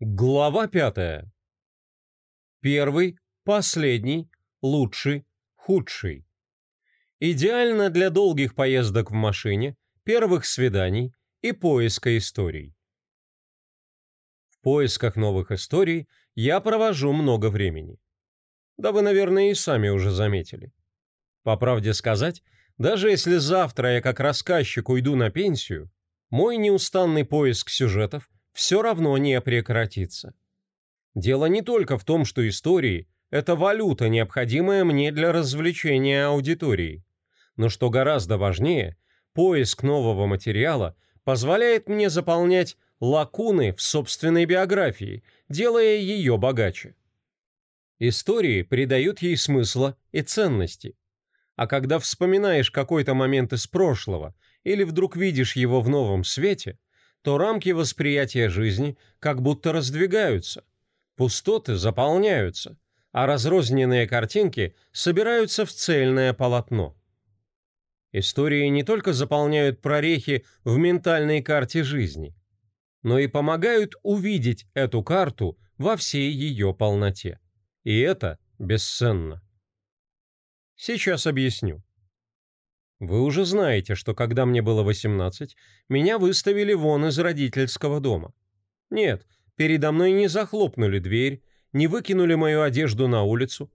Глава пятая. Первый, последний, лучший, худший. Идеально для долгих поездок в машине, первых свиданий и поиска историй. В поисках новых историй я провожу много времени. Да вы, наверное, и сами уже заметили. По правде сказать, даже если завтра я как рассказчик уйду на пенсию, мой неустанный поиск сюжетов все равно не прекратится. Дело не только в том, что истории – это валюта, необходимая мне для развлечения аудитории. Но что гораздо важнее, поиск нового материала позволяет мне заполнять лакуны в собственной биографии, делая ее богаче. Истории придают ей смысла и ценности. А когда вспоминаешь какой-то момент из прошлого или вдруг видишь его в новом свете, то рамки восприятия жизни как будто раздвигаются, пустоты заполняются, а разрозненные картинки собираются в цельное полотно. Истории не только заполняют прорехи в ментальной карте жизни, но и помогают увидеть эту карту во всей ее полноте. И это бесценно. Сейчас объясню. Вы уже знаете, что когда мне было 18, меня выставили вон из родительского дома. Нет, передо мной не захлопнули дверь, не выкинули мою одежду на улицу.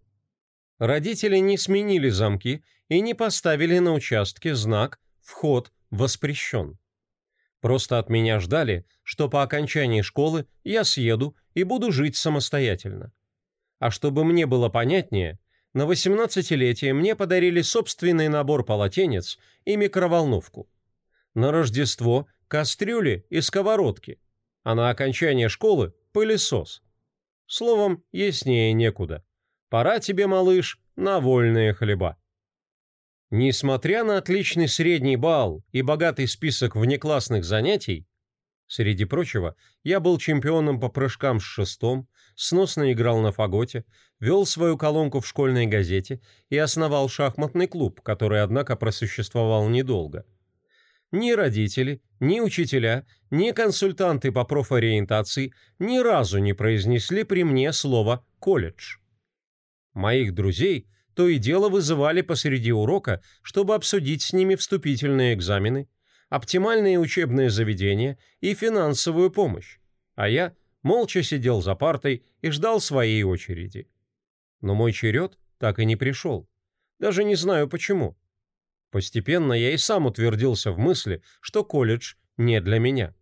Родители не сменили замки и не поставили на участке знак «Вход воспрещен». Просто от меня ждали, что по окончании школы я съеду и буду жить самостоятельно. А чтобы мне было понятнее, на 18-летие мне подарили собственный набор полотенец и микроволновку. На Рождество – кастрюли и сковородки, а на окончание школы – пылесос. Словом, яснее некуда. Пора тебе, малыш, на вольные хлеба. Несмотря на отличный средний балл и богатый список внеклассных занятий, среди прочего, я был чемпионом по прыжкам с шестом, сносно играл на фаготе, вел свою колонку в школьной газете и основал шахматный клуб, который, однако, просуществовал недолго. Ни родители, ни учителя, ни консультанты по профориентации ни разу не произнесли при мне слово «колледж». Моих друзей то и дело вызывали посреди урока, чтобы обсудить с ними вступительные экзамены, оптимальные учебные заведения и финансовую помощь, а я – молча сидел за партой и ждал своей очереди. Но мой черед так и не пришел. Даже не знаю почему. Постепенно я и сам утвердился в мысли, что колледж не для меня.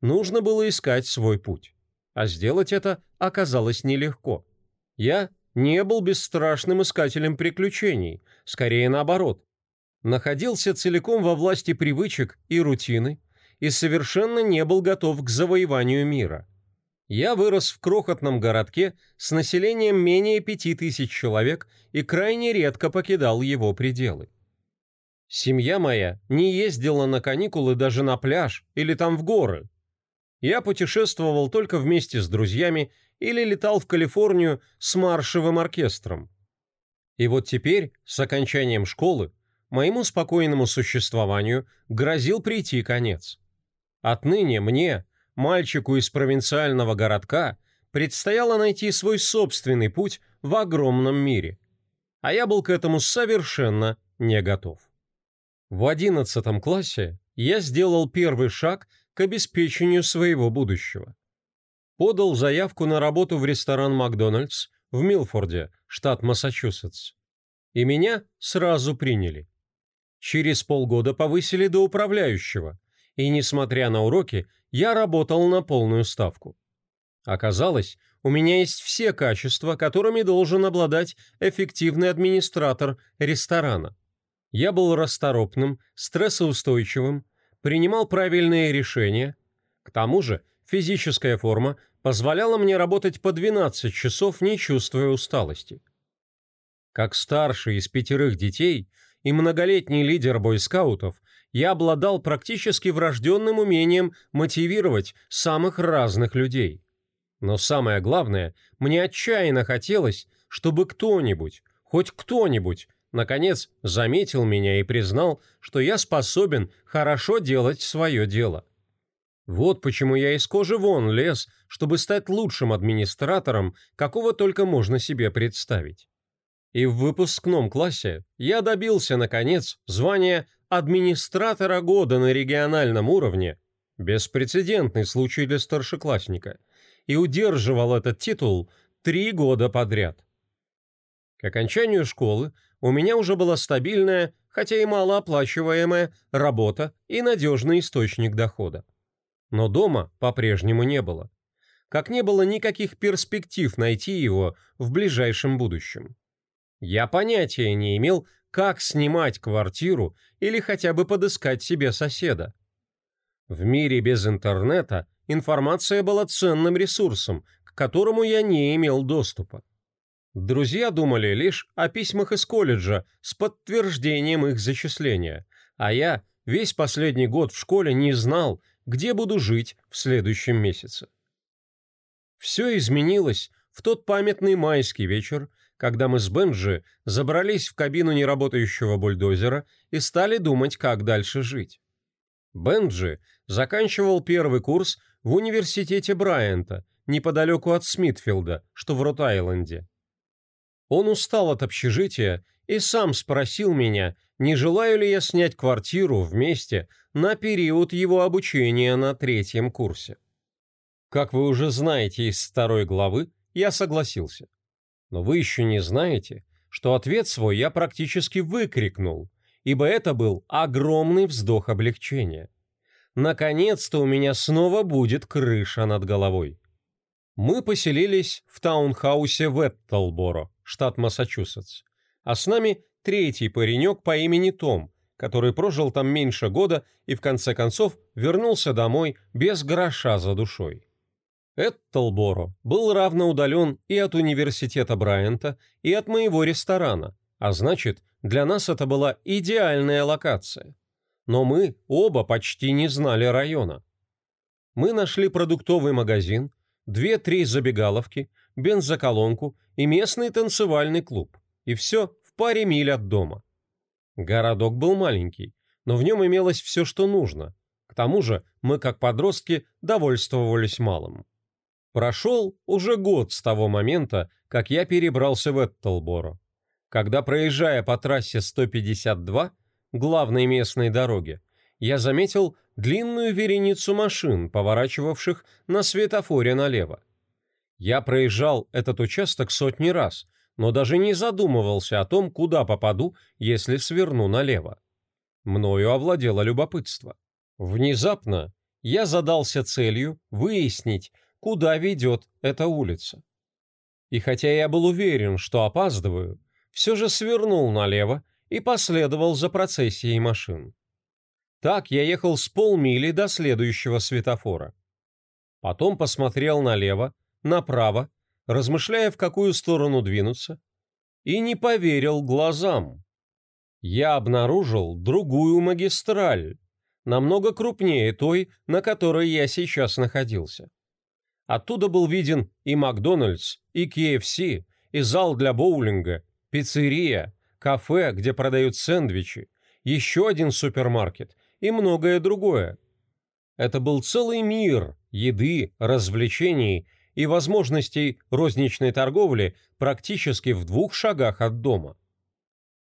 Нужно было искать свой путь. А сделать это оказалось нелегко. Я не был бесстрашным искателем приключений, скорее наоборот. Находился целиком во власти привычек и рутины и совершенно не был готов к завоеванию мира. Я вырос в крохотном городке с населением менее пяти тысяч человек и крайне редко покидал его пределы. Семья моя не ездила на каникулы даже на пляж или там в горы. Я путешествовал только вместе с друзьями или летал в Калифорнию с маршевым оркестром. И вот теперь, с окончанием школы, моему спокойному существованию грозил прийти конец. Отныне мне, мальчику из провинциального городка предстояло найти свой собственный путь в огромном мире. А я был к этому совершенно не готов. В одиннадцатом классе я сделал первый шаг к обеспечению своего будущего. Подал заявку на работу в ресторан «Макдональдс» в Милфорде, штат Массачусетс. И меня сразу приняли. Через полгода повысили до управляющего, и, несмотря на уроки, я работал на полную ставку. Оказалось, у меня есть все качества, которыми должен обладать эффективный администратор ресторана. Я был расторопным, стрессоустойчивым, принимал правильные решения. К тому же физическая форма позволяла мне работать по 12 часов, не чувствуя усталости. Как старший из пятерых детей и многолетний лидер бойскаутов, я обладал практически врожденным умением мотивировать самых разных людей. Но самое главное, мне отчаянно хотелось, чтобы кто-нибудь, хоть кто-нибудь, наконец заметил меня и признал, что я способен хорошо делать свое дело. Вот почему я из кожи вон лез, чтобы стать лучшим администратором, какого только можно себе представить. И в выпускном классе я добился, наконец, звания администратора года на региональном уровне, беспрецедентный случай для старшеклассника, и удерживал этот титул три года подряд. К окончанию школы у меня уже была стабильная, хотя и малооплачиваемая, работа и надежный источник дохода. Но дома по-прежнему не было. Как не было никаких перспектив найти его в ближайшем будущем. Я понятия не имел, как снимать квартиру или хотя бы подыскать себе соседа. В мире без интернета информация была ценным ресурсом, к которому я не имел доступа. Друзья думали лишь о письмах из колледжа с подтверждением их зачисления, а я весь последний год в школе не знал, где буду жить в следующем месяце. Все изменилось в тот памятный майский вечер, когда мы с Бенджи забрались в кабину неработающего бульдозера и стали думать, как дальше жить. Бенджи заканчивал первый курс в университете Брайанта, неподалеку от Смитфилда, что в Рот-Айленде. Он устал от общежития и сам спросил меня, не желаю ли я снять квартиру вместе на период его обучения на третьем курсе. Как вы уже знаете из второй главы, я согласился. Но вы еще не знаете, что ответ свой я практически выкрикнул, ибо это был огромный вздох облегчения. Наконец-то у меня снова будет крыша над головой. Мы поселились в таунхаусе в Эттелборо, штат Массачусетс, а с нами третий паренек по имени Том, который прожил там меньше года и в конце концов вернулся домой без гроша за душой. Эттелборо был равно удален и от университета Брайанта, и от моего ресторана, а значит, для нас это была идеальная локация. Но мы оба почти не знали района. Мы нашли продуктовый магазин, две-три забегаловки, бензоколонку и местный танцевальный клуб. И все в паре миль от дома. Городок был маленький, но в нем имелось все, что нужно. К тому же мы, как подростки, довольствовались малым. Прошел уже год с того момента, как я перебрался в Эттелборо. Когда, проезжая по трассе 152, главной местной дороге, я заметил длинную вереницу машин, поворачивавших на светофоре налево. Я проезжал этот участок сотни раз, но даже не задумывался о том, куда попаду, если сверну налево. Мною овладело любопытство. Внезапно я задался целью выяснить, куда ведет эта улица. И хотя я был уверен, что опаздываю, все же свернул налево и последовал за процессией машин. Так я ехал с полмили до следующего светофора. Потом посмотрел налево, направо, размышляя, в какую сторону двинуться, и не поверил глазам. Я обнаружил другую магистраль, намного крупнее той, на которой я сейчас находился. Оттуда был виден и Макдональдс, и KFC, и зал для боулинга, пиццерия, кафе, где продают сэндвичи, еще один супермаркет и многое другое. Это был целый мир еды, развлечений и возможностей розничной торговли практически в двух шагах от дома.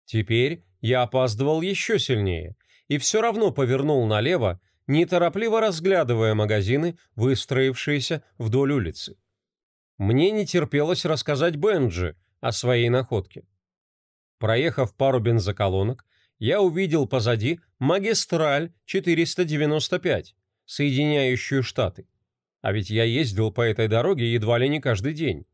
Теперь я опаздывал еще сильнее и все равно повернул налево неторопливо разглядывая магазины, выстроившиеся вдоль улицы. Мне не терпелось рассказать Бенджи о своей находке. Проехав пару бензоколонок, я увидел позади магистраль 495, соединяющую штаты. А ведь я ездил по этой дороге едва ли не каждый день.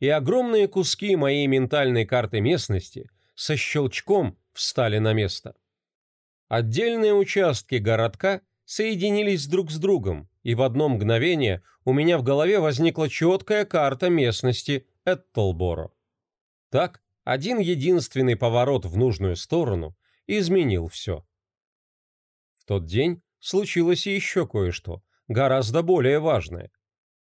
И огромные куски моей ментальной карты местности со щелчком встали на место. Отдельные участки городка соединились друг с другом, и в одно мгновение у меня в голове возникла четкая карта местности Эттелборо. Так, один единственный поворот в нужную сторону изменил все. В тот день случилось еще кое-что, гораздо более важное.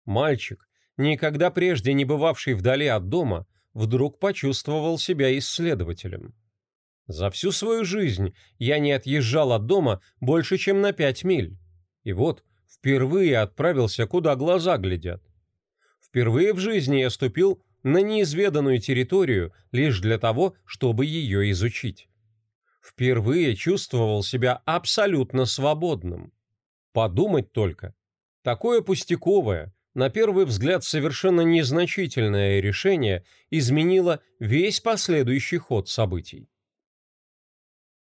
Мальчик, никогда прежде не бывавший вдали от дома, вдруг почувствовал себя исследователем. За всю свою жизнь я не отъезжал от дома больше, чем на пять миль. И вот, впервые отправился, куда глаза глядят. Впервые в жизни я ступил на неизведанную территорию лишь для того, чтобы ее изучить. Впервые чувствовал себя абсолютно свободным. Подумать только. Такое пустяковое, на первый взгляд совершенно незначительное решение изменило весь последующий ход событий.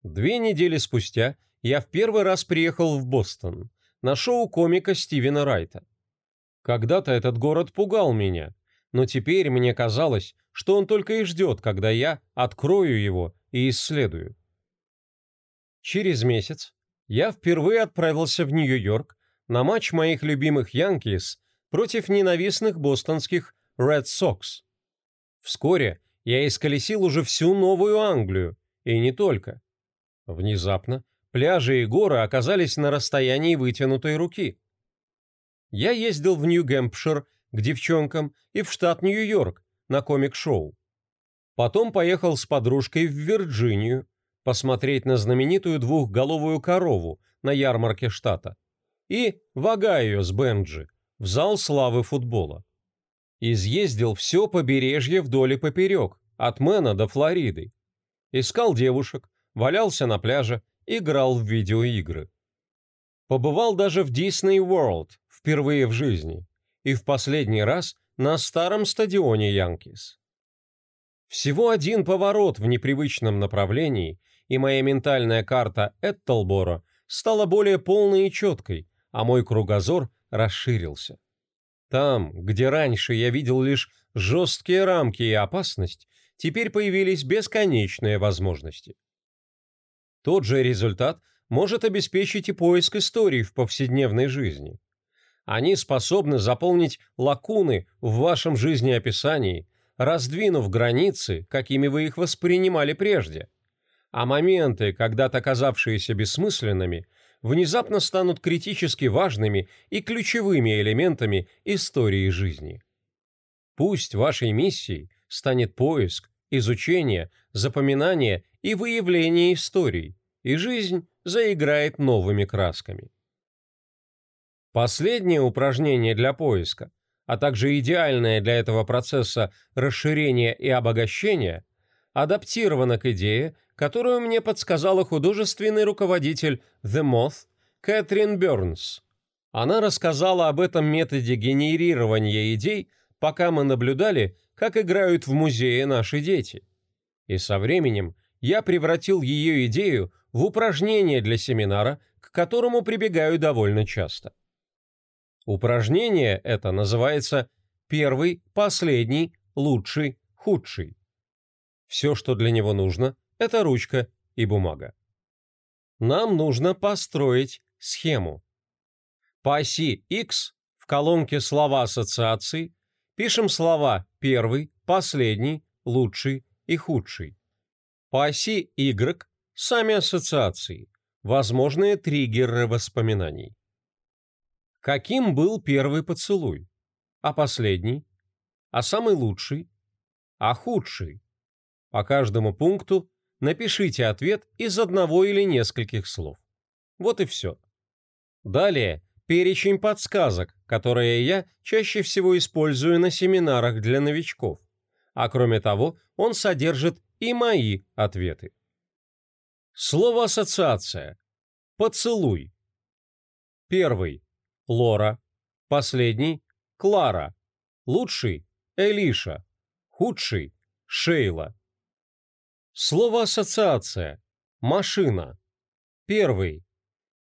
Две недели спустя я в первый раз приехал в Бостон на шоу комика Стивена Райта. Когда-то этот город пугал меня, но теперь мне казалось, что он только и ждет, когда я открою его и исследую. Через месяц я впервые отправился в Нью-Йорк на матч моих любимых Янкис против ненавистных бостонских Red Sox. Вскоре я исколесил уже всю Новую Англию, и не только. Внезапно пляжи и горы оказались на расстоянии вытянутой руки. Я ездил в Нью-Гэмпшир к девчонкам и в штат Нью-Йорк на комик-шоу. Потом поехал с подружкой в Вирджинию посмотреть на знаменитую двухголовую корову на ярмарке штата и в Огайо с Бенджи в зал славы футбола. Изъездил все побережье вдоль и поперек, от Мэна до Флориды. Искал девушек, валялся на пляже, играл в видеоигры. Побывал даже в Disney World впервые в жизни и в последний раз на старом стадионе Янкис. Всего один поворот в непривычном направлении, и моя ментальная карта Эттлборо стала более полной и четкой, а мой кругозор расширился. Там, где раньше я видел лишь жесткие рамки и опасность, теперь появились бесконечные возможности. Тот же результат может обеспечить и поиск историй в повседневной жизни. Они способны заполнить лакуны в вашем жизнеописании, раздвинув границы, какими вы их воспринимали прежде. А моменты, когда-то казавшиеся бессмысленными, внезапно станут критически важными и ключевыми элементами истории жизни. Пусть вашей миссией станет поиск, изучение, запоминание и выявление историй, и жизнь заиграет новыми красками. Последнее упражнение для поиска, а также идеальное для этого процесса расширения и обогащения, адаптировано к идее, которую мне подсказала художественный руководитель The Moth Кэтрин Бернс. Она рассказала об этом методе генерирования идей, пока мы наблюдали, как играют в музее наши дети. И со временем я превратил ее идею в упражнение для семинара, к которому прибегаю довольно часто. Упражнение это называется «первый, последний, лучший, худший». Все, что для него нужно, это ручка и бумага. Нам нужно построить схему. По оси X в колонке слова ассоциаций пишем слова первый, последний, лучший и худший. По оси Y сами ассоциации, возможные триггеры воспоминаний. Каким был первый поцелуй? А последний? А самый лучший? А худший? По каждому пункту напишите ответ из одного или нескольких слов. Вот и все. Далее перечень подсказок, которые я чаще всего использую на семинарах для новичков. А кроме того, он содержит и мои ответы. Слово ассоциация. Поцелуй. Первый. Лора. Последний – Клара. Лучший – Элиша. Худший – Шейла. Слово ассоциация. Машина. Первый.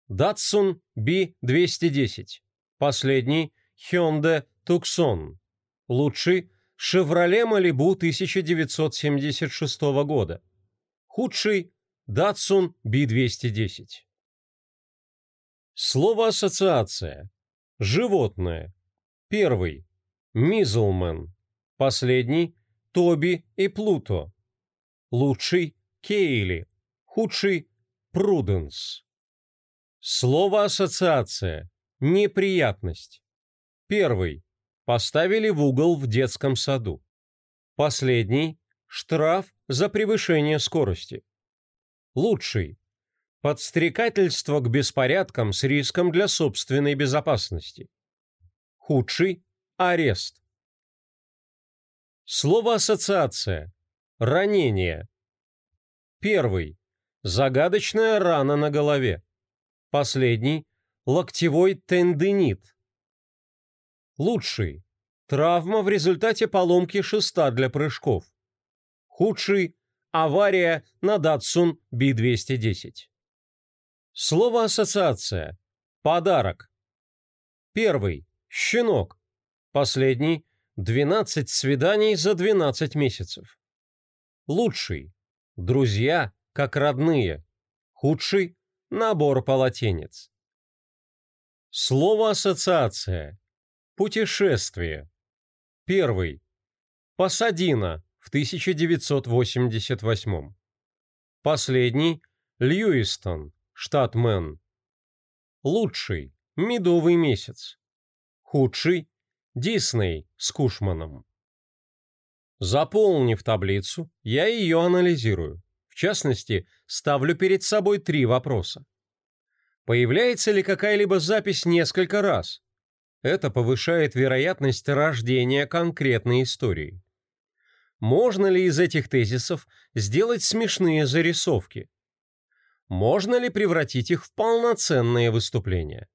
Datsun B210. Последний – Hyundai Tucson. Лучший – Chevrolet Malibu 1976 года. Худший – Datsun B210. Слово ассоциация. Животное. Первый. Мизлмен. Последний. Тоби и Плуто. Лучший. Кейли. Худший. Пруденс. Слово ассоциация. Неприятность. Первый. Поставили в угол в детском саду. Последний. Штраф за превышение скорости. Лучший. Подстрекательство к беспорядкам с риском для собственной безопасности. Худший – арест. Слово ассоциация. Ранение. Первый. Загадочная рана на голове. Последний. Локтевой тендинит. Лучший. Травма в результате поломки шеста для прыжков. Худший. Авария на Datsun B210. Слово ассоциация. Подарок. Первый. Щенок. Последний. 12 свиданий за 12 месяцев. Лучший. Друзья, как родные. Худший. Набор полотенец. Слово ассоциация. Путешествие. Первый. Пасадина в 1988. Последний. Льюистон штат Мэн. Лучший – медовый месяц. Худший – Дисней с Кушманом. Заполнив таблицу, я ее анализирую. В частности, ставлю перед собой три вопроса. Появляется ли какая-либо запись несколько раз? Это повышает вероятность рождения конкретной истории. Можно ли из этих тезисов сделать смешные зарисовки? можно ли превратить их в полноценные выступления.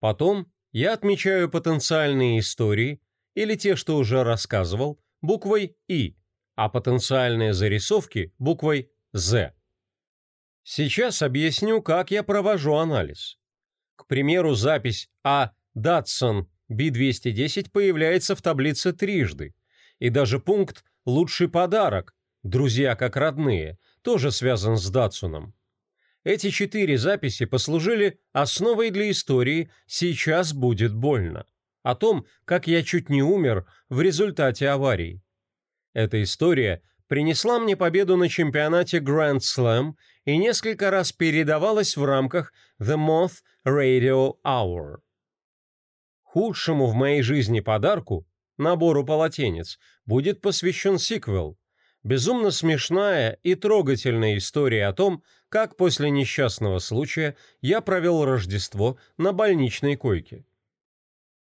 Потом я отмечаю потенциальные истории или те, что уже рассказывал, буквой «И», а потенциальные зарисовки буквой «З». Сейчас объясню, как я провожу анализ. К примеру, запись «А. Датсон B210» появляется в таблице трижды, и даже пункт «Лучший подарок» «Друзья как родные» тоже связан с Датсуном. Эти четыре записи послужили основой для истории «Сейчас будет больно» о том, как я чуть не умер в результате аварии. Эта история принесла мне победу на чемпионате Grand Slam и несколько раз передавалась в рамках The Moth Radio Hour. Худшему в моей жизни подарку, набору полотенец, будет посвящен сиквел, безумно смешная и трогательная история о том, как после несчастного случая я провел Рождество на больничной койке.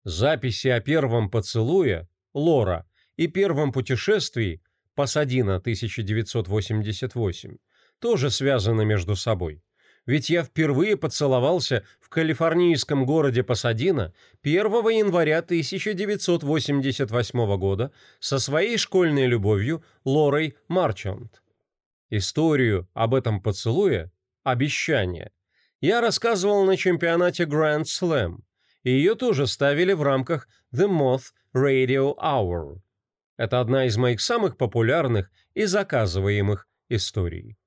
Записи о первом поцелуе Лора и первом путешествии Пасадина 1988 тоже связаны между собой. Ведь я впервые поцеловался в калифорнийском городе Пасадина 1 января 1988 года со своей школьной любовью Лорой Марчант. Историю об этом поцелуе, обещание, я рассказывал на чемпионате Grand Slam, и ее тоже ставили в рамках The Moth Radio Hour. Это одна из моих самых популярных и заказываемых историй.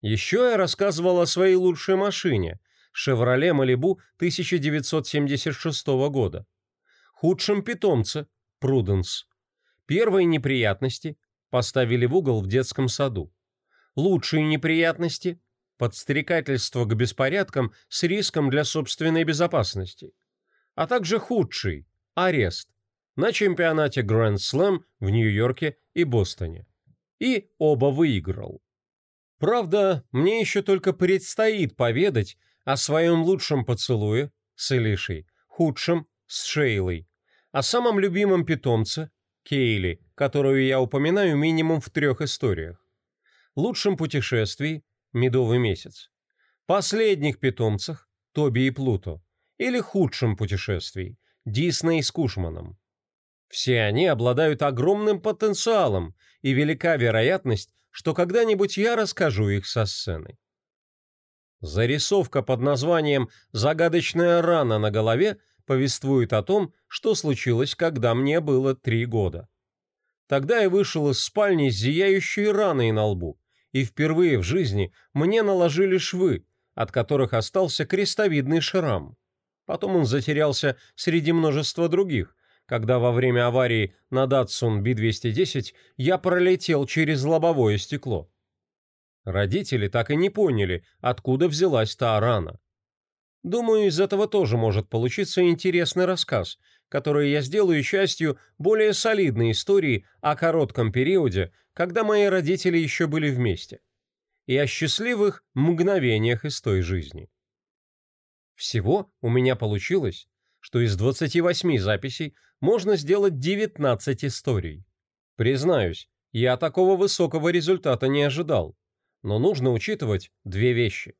Еще я рассказывал о своей лучшей машине Chevrolet Malibu 1976 года, худшем питомце Prudence, первой неприятности поставили в угол в детском саду. Лучшие неприятности – подстрекательство к беспорядкам с риском для собственной безопасности. А также худший – арест на чемпионате Grand Slam в Нью-Йорке и Бостоне. И оба выиграл. Правда, мне еще только предстоит поведать о своем лучшем поцелуе с Элишей, худшем с Шейлой, о самом любимом питомце Кейли, которую я упоминаю минимум в трех историях. Лучшем путешествии – медовый месяц. Последних питомцах – Тоби и Плуто. Или худшем путешествии – Дисней с Кушманом. Все они обладают огромным потенциалом, и велика вероятность, что когда-нибудь я расскажу их со сцены. Зарисовка под названием «Загадочная рана на голове» повествует о том, что случилось, когда мне было три года. Тогда я вышел из спальни с зияющей раной на лбу, и впервые в жизни мне наложили швы, от которых остался крестовидный шрам. Потом он затерялся среди множества других, когда во время аварии на Datsun B210 я пролетел через лобовое стекло. Родители так и не поняли, откуда взялась та рана. Думаю, из этого тоже может получиться интересный рассказ, который я сделаю частью более солидной истории о коротком периоде, когда мои родители еще были вместе. и о счастливых мгновениях из той жизни. Всего у меня получилось, что из 28 записей можно сделать 19 историй. Признаюсь, я такого высокого результата не ожидал, но нужно учитывать две вещи.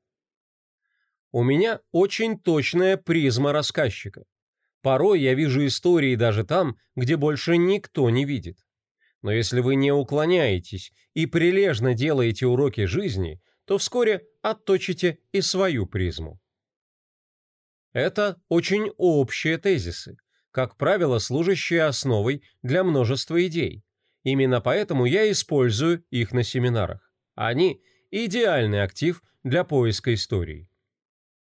У меня очень точная призма рассказчика. Порой я вижу истории даже там, где больше никто не видит. Но если вы не уклоняетесь и прилежно делаете уроки жизни, то вскоре отточите и свою призму. Это очень общие тезисы, как правило, служащие основой для множества идей. Именно поэтому я использую их на семинарах. Они – идеальный актив для поиска историй.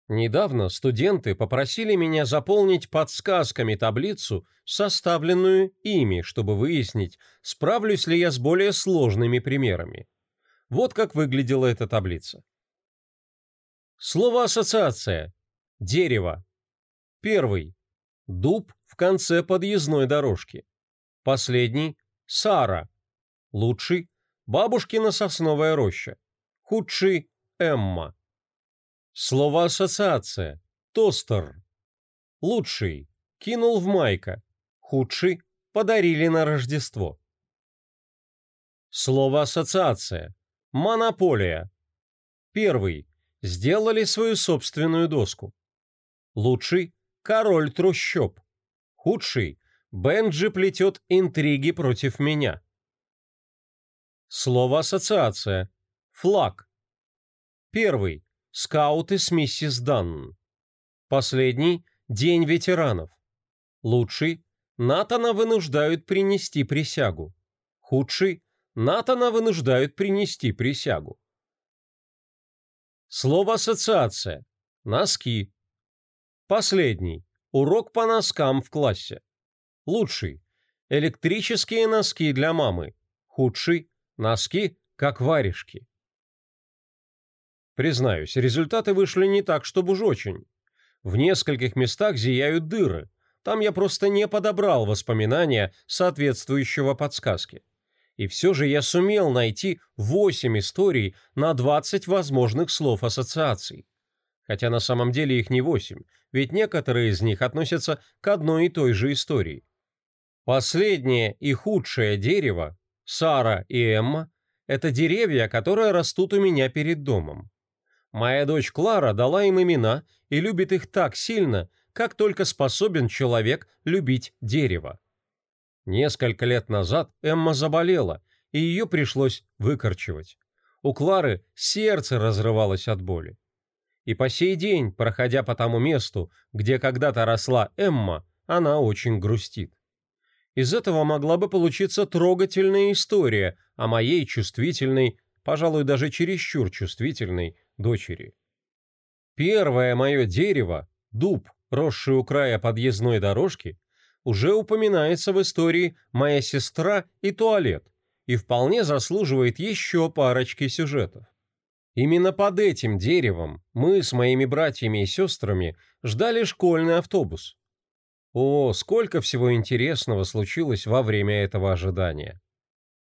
Недавно студенты попросили меня заполнить подсказками таблицу, составленную ими, чтобы выяснить, справлюсь ли я с более сложными примерами. Вот как выглядела эта таблица. Слово ассоциация. Дерево. Первый. Дуб в конце подъездной дорожки. Последний. Сара. Лучший. Бабушкина сосновая роща. Худший. Эмма. Слово ассоциация. Тостер. Лучший. Кинул в майка. Худший. Подарили на Рождество. Слово ассоциация. Монополия. Первый. Сделали свою собственную доску. Лучший. Король трущоб. Худший. Бенджи плетет интриги против меня. Слово ассоциация. Флаг. Первый. Скауты с миссис Данн. Последний – День ветеранов. Лучший – Натана вынуждают принести присягу. Худший – Натана вынуждают принести присягу. Слово ассоциация. Носки. Последний. Урок по носкам в классе. Лучший. Электрические носки для мамы. Худший. Носки, как варежки. Признаюсь, результаты вышли не так, чтобы уж очень. В нескольких местах зияют дыры. Там я просто не подобрал воспоминания соответствующего подсказки. И все же я сумел найти 8 историй на 20 возможных слов ассоциаций. Хотя на самом деле их не 8, ведь некоторые из них относятся к одной и той же истории. Последнее и худшее дерево, Сара и Эмма, это деревья, которые растут у меня перед домом. Моя дочь Клара дала им имена и любит их так сильно, как только способен человек любить дерево. Несколько лет назад Эмма заболела, и ее пришлось выкорчевать. У Клары сердце разрывалось от боли. И по сей день, проходя по тому месту, где когда-то росла Эмма, она очень грустит. Из этого могла бы получиться трогательная история о моей чувствительной, пожалуй, даже чересчур чувствительной, дочери. Первое мое дерево, дуб, росший у края подъездной дорожки, уже упоминается в истории «Моя сестра и туалет» и вполне заслуживает еще парочки сюжетов. Именно под этим деревом мы с моими братьями и сестрами ждали школьный автобус. О, сколько всего интересного случилось во время этого ожидания.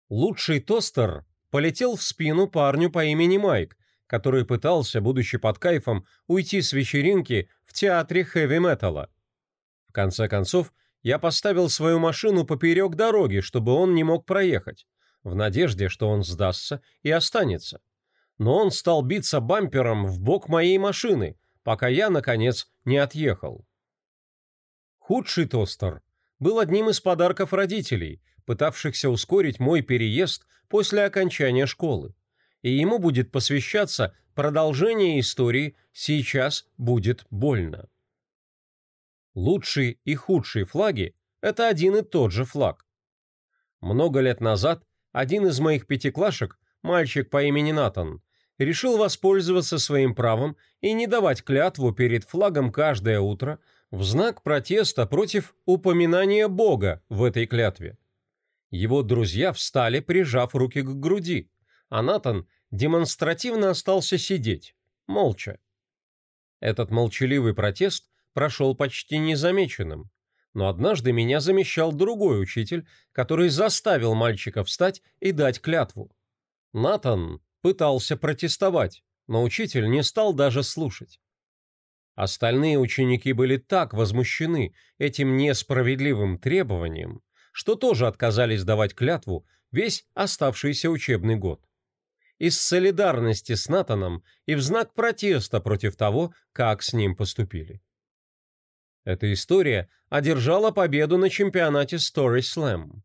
Лучший тостер полетел в спину парню по имени Майк, который пытался, будучи под кайфом, уйти с вечеринки в театре хэви-металла. В конце концов, я поставил свою машину поперек дороги, чтобы он не мог проехать, в надежде, что он сдастся и останется. Но он стал биться бампером в бок моей машины, пока я, наконец, не отъехал. Худший тостер был одним из подарков родителей, пытавшихся ускорить мой переезд после окончания школы и ему будет посвящаться продолжение истории «Сейчас будет больно». Лучшие и худшие флаги – это один и тот же флаг. Много лет назад один из моих пятиклашек, мальчик по имени Натан, решил воспользоваться своим правом и не давать клятву перед флагом каждое утро в знак протеста против упоминания Бога в этой клятве. Его друзья встали, прижав руки к груди, а Натан демонстративно остался сидеть, молча. Этот молчаливый протест прошел почти незамеченным, но однажды меня замещал другой учитель, который заставил мальчика встать и дать клятву. Натан, пытался протестовать, но учитель не стал даже слушать. Остальные ученики были так возмущены этим несправедливым требованием, что тоже отказались давать клятву весь оставшийся учебный год. Из солидарности с Натаном и в знак протеста против того, как с ним поступили. Эта история одержала победу на чемпионате Story Slam.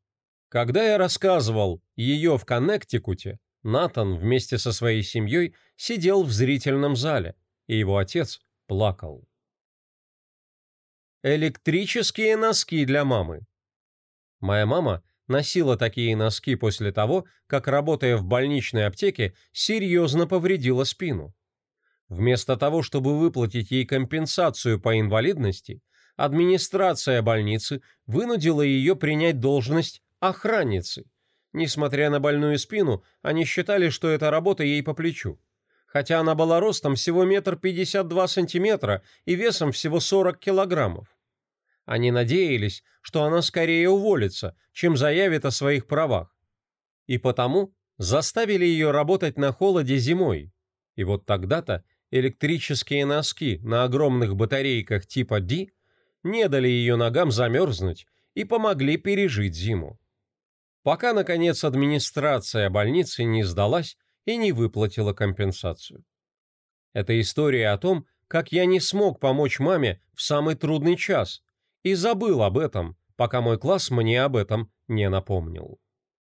Когда я рассказывал ее в Коннектикуте, Натан вместе со своей семьей сидел в зрительном зале, и его отец плакал. Электрические носки для мамы. Моя мама носила такие носки после того, как, работая в больничной аптеке, серьезно повредила спину. Вместо того, чтобы выплатить ей компенсацию по инвалидности, администрация больницы вынудила ее принять должность охранницы. Несмотря на больную спину, они считали, что эта работа ей по плечу. Хотя она была ростом всего метр пятьдесят два сантиметра и весом всего 40 килограммов. Они надеялись, что она скорее уволится, чем заявит о своих правах. И потому заставили ее работать на холоде зимой. И вот тогда-то электрические носки на огромных батарейках типа D не дали ее ногам замерзнуть и помогли пережить зиму. Пока, наконец, администрация больницы не сдалась и не выплатила компенсацию. Это история о том, как я не смог помочь маме в самый трудный час, и забыл об этом, пока мой класс мне об этом не напомнил.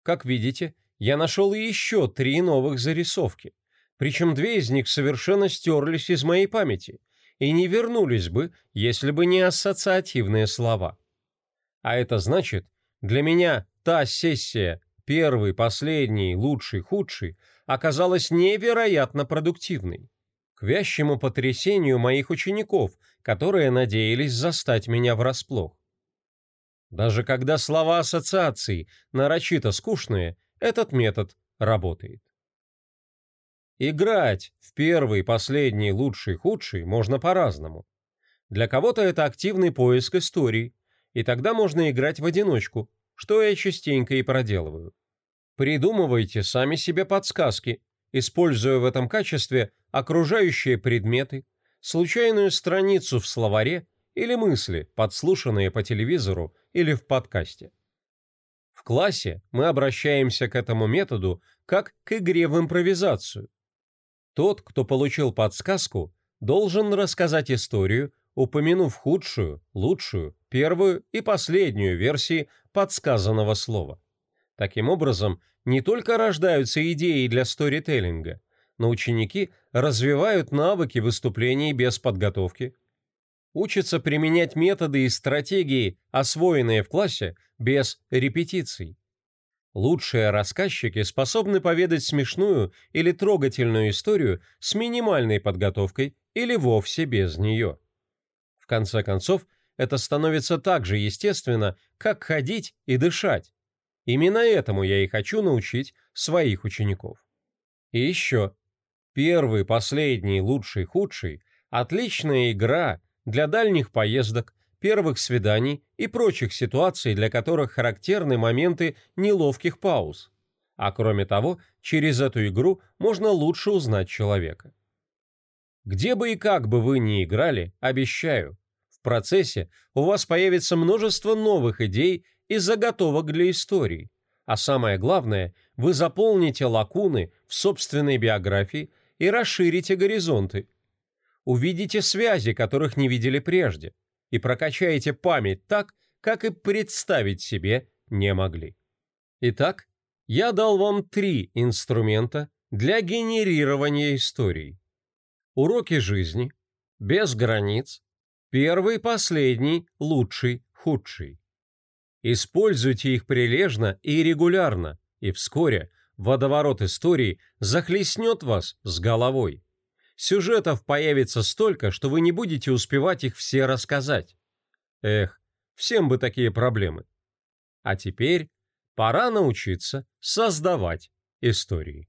Как видите, я нашел еще три новых зарисовки, причем две из них совершенно стерлись из моей памяти и не вернулись бы, если бы не ассоциативные слова. А это значит, для меня та сессия первый, последний, лучший, худший оказалась невероятно продуктивной к вящему потрясению моих учеников, которые надеялись застать меня врасплох. Даже когда слова ассоциаций нарочито скучные, этот метод работает. Играть в первый, последний, лучший, худший можно по-разному. Для кого-то это активный поиск историй, и тогда можно играть в одиночку, что я частенько и проделываю. Придумывайте сами себе подсказки, используя в этом качестве окружающие предметы, случайную страницу в словаре или мысли, подслушанные по телевизору или в подкасте. В классе мы обращаемся к этому методу как к игре в импровизацию. Тот, кто получил подсказку, должен рассказать историю, упомянув худшую, лучшую, первую и последнюю версии подсказанного слова. Таким образом, не только рождаются идеи для сторителлинга, но ученики развивают навыки выступлений без подготовки, учатся применять методы и стратегии, освоенные в классе, без репетиций. Лучшие рассказчики способны поведать смешную или трогательную историю с минимальной подготовкой или вовсе без нее. В конце концов, это становится так же естественно, как ходить и дышать. Именно этому я и хочу научить своих учеников. И еще. Первый, последний, лучший, худший – отличная игра для дальних поездок, первых свиданий и прочих ситуаций, для которых характерны моменты неловких пауз. А кроме того, через эту игру можно лучше узнать человека. Где бы и как бы вы ни играли, обещаю, в процессе у вас появится множество новых идей и заготовок для историй. А самое главное, вы заполните лакуны в собственной биографии и расширите горизонты. Увидите связи, которых не видели прежде, и прокачаете память так, как и представить себе не могли. Итак, я дал вам три инструмента для генерирования историй. Уроки жизни, без границ, первый, последний, лучший, худший. Используйте их прилежно и регулярно, и вскоре водоворот истории захлестнет вас с головой. Сюжетов появится столько, что вы не будете успевать их все рассказать. Эх, всем бы такие проблемы. А теперь пора научиться создавать истории.